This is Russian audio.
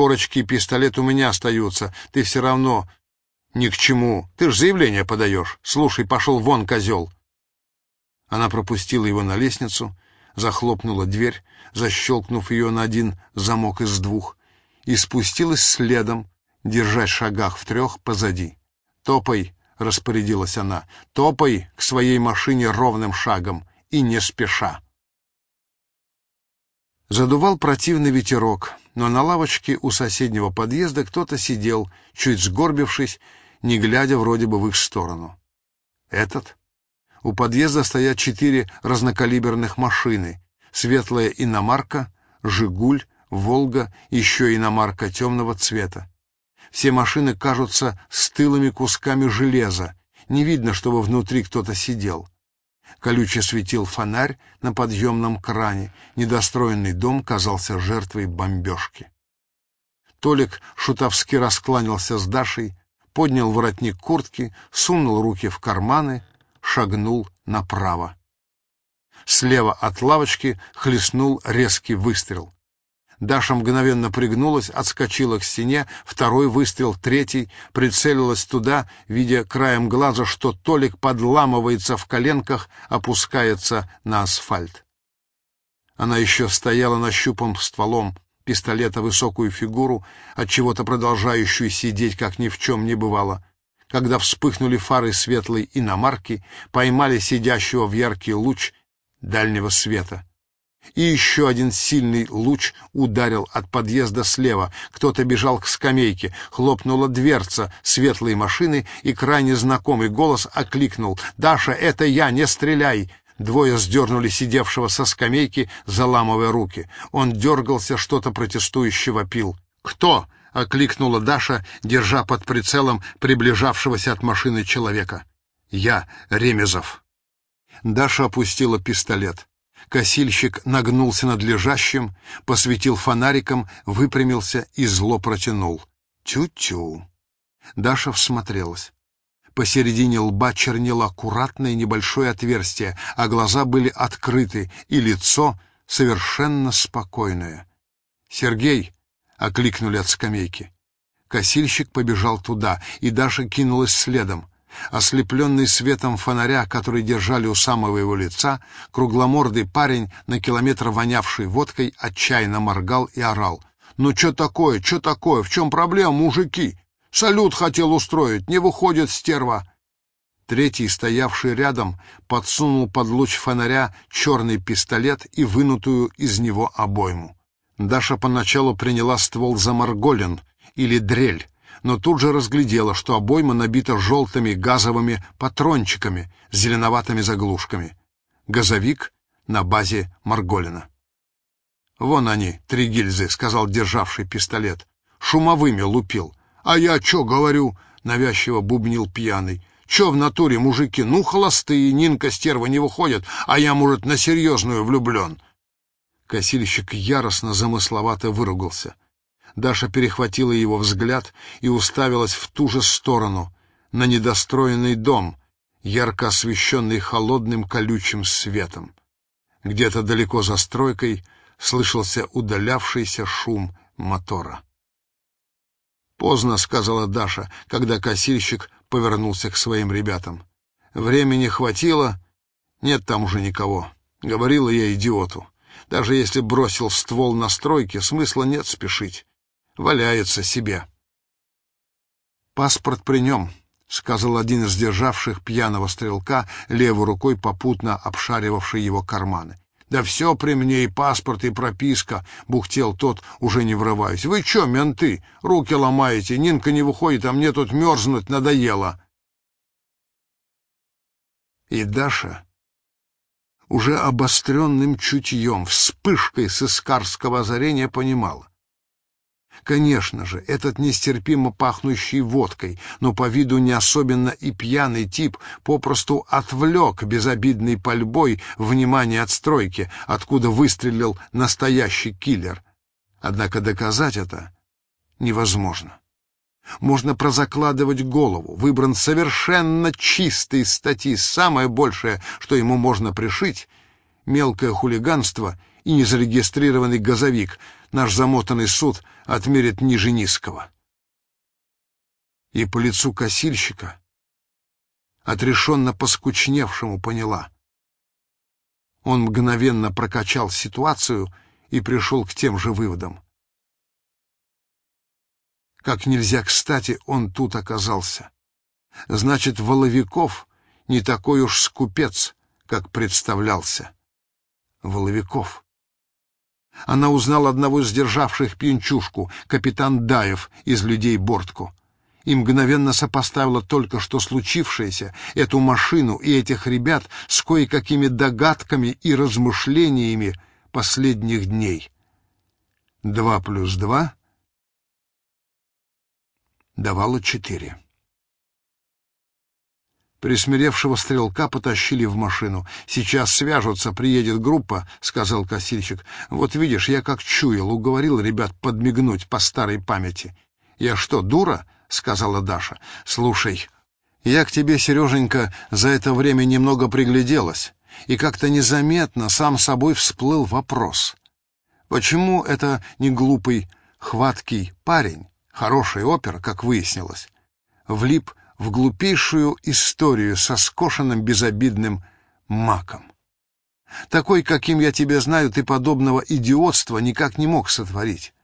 Корочки и пистолет у меня остаются. Ты все равно ни к чему. Ты ж заявление подаешь. Слушай, пошел вон, козел. Она пропустила его на лестницу, захлопнула дверь, защелкнув ее на один замок из двух, и спустилась следом, держась шагах в трех позади. «Топай!» — распорядилась она. «Топай к своей машине ровным шагом и не спеша!» Задувал противный ветерок, но на лавочке у соседнего подъезда кто-то сидел, чуть сгорбившись, не глядя вроде бы в их сторону. Этот? У подъезда стоят четыре разнокалиберных машины. Светлая иномарка, «Жигуль», «Волга», еще иномарка темного цвета. Все машины кажутся стылыми кусками железа. Не видно, чтобы внутри кто-то сидел. Колюче светил фонарь на подъемном кране. Недостроенный дом казался жертвой бомбежки. Толик шутовски раскланялся с Дашей, поднял воротник куртки, сунул руки в карманы, шагнул направо. Слева от лавочки хлестнул резкий выстрел. Даша мгновенно пригнулась, отскочила к стене, второй выстрел, третий, прицелилась туда, видя краем глаза, что Толик подламывается в коленках, опускается на асфальт. Она еще стояла нащупом стволом пистолета высокую фигуру, от чего-то продолжающую сидеть, как ни в чем не бывало. Когда вспыхнули фары светлой иномарки, поймали сидящего в яркий луч дальнего света — и еще один сильный луч ударил от подъезда слева. Кто-то бежал к скамейке. Хлопнула дверца светлой машины, и крайне знакомый голос окликнул. «Даша, это я, не стреляй!» Двое сдернули сидевшего со скамейки, заламывая руки. Он дергался, что-то протестующего пил. «Кто?» — окликнула Даша, держа под прицелом приближавшегося от машины человека. «Я, Ремезов». Даша опустила пистолет. Косильщик нагнулся над лежащим, посветил фонариком, выпрямился и зло протянул. Тю-тю. Даша всмотрелась. Посередине лба чернело аккуратное небольшое отверстие, а глаза были открыты, и лицо совершенно спокойное. «Сергей!» — окликнули от скамейки. Косильщик побежал туда, и Даша кинулась следом. Ослепленный светом фонаря, который держали у самого его лица, кругломордый парень, на километр вонявший водкой, отчаянно моргал и орал. «Ну что такое? Что такое? В чем проблема, мужики? Салют хотел устроить, не выходит стерва!» Третий, стоявший рядом, подсунул под луч фонаря черный пистолет и вынутую из него обойму. Даша поначалу приняла ствол за марголин или дрель, но тут же разглядела, что обойма набита желтыми газовыми патрончиками с зеленоватыми заглушками. Газовик на базе Марголина. «Вон они, три гильзы», — сказал державший пистолет. «Шумовыми лупил». «А я чё говорю?» — навязчиво бубнил пьяный. «Чё в натуре, мужики? Ну, холостые, Нинка стерва не выходят, а я, может, на серьезную влюблен». Косильщик яростно замысловато выругался. Даша перехватила его взгляд и уставилась в ту же сторону, на недостроенный дом, ярко освещенный холодным колючим светом. Где-то далеко за стройкой слышался удалявшийся шум мотора. «Поздно», — сказала Даша, когда косильщик повернулся к своим ребятам. «Времени хватило? Нет там уже никого. Говорила я идиоту. Даже если бросил ствол на стройке, смысла нет спешить валяется себе. «Паспорт при нем», — сказал один из державших пьяного стрелка, левой рукой попутно обшаривавший его карманы. «Да все при мне, и паспорт, и прописка», — бухтел тот, уже не врываясь. «Вы че, менты, руки ломаете? Нинка не выходит, а мне тут мерзнуть надоело». И Даша уже обостренным чутьем, вспышкой сыскарского озарения понимала. Конечно же, этот нестерпимо пахнущий водкой, но по виду не особенно и пьяный тип попросту отвлек безобидной пальбой внимание от стройки, откуда выстрелил настоящий киллер. Однако доказать это невозможно. Можно прозакладывать голову. Выбран совершенно чистый статьи. Самое большее, что ему можно пришить — мелкое хулиганство и незарегистрированный газовик — наш замотанный суд отмерит ниже низкого. И по лицу косильщика, отрешенно поскучневшему, поняла. Он мгновенно прокачал ситуацию и пришел к тем же выводам. Как нельзя кстати он тут оказался. Значит, Воловиков не такой уж скупец, как представлялся. Воловиков. Она узнала одного из сдержавших пьянчушку, капитан Даев из людей Бортку, и мгновенно сопоставила только что случившееся, эту машину и этих ребят с кое-какими догадками и размышлениями последних дней. Два плюс два давало четыре. Присмиревшего стрелка потащили в машину. «Сейчас свяжутся, приедет группа», — сказал косильщик. «Вот видишь, я как чуял, уговорил ребят подмигнуть по старой памяти». «Я что, дура?» — сказала Даша. «Слушай, я к тебе, Сереженька, за это время немного пригляделась, и как-то незаметно сам собой всплыл вопрос. Почему это не глупый, хваткий парень, хороший опер, как выяснилось, влип в глупейшую историю со скошенным безобидным маком. Такой, каким я тебя знаю, ты подобного идиотства никак не мог сотворить.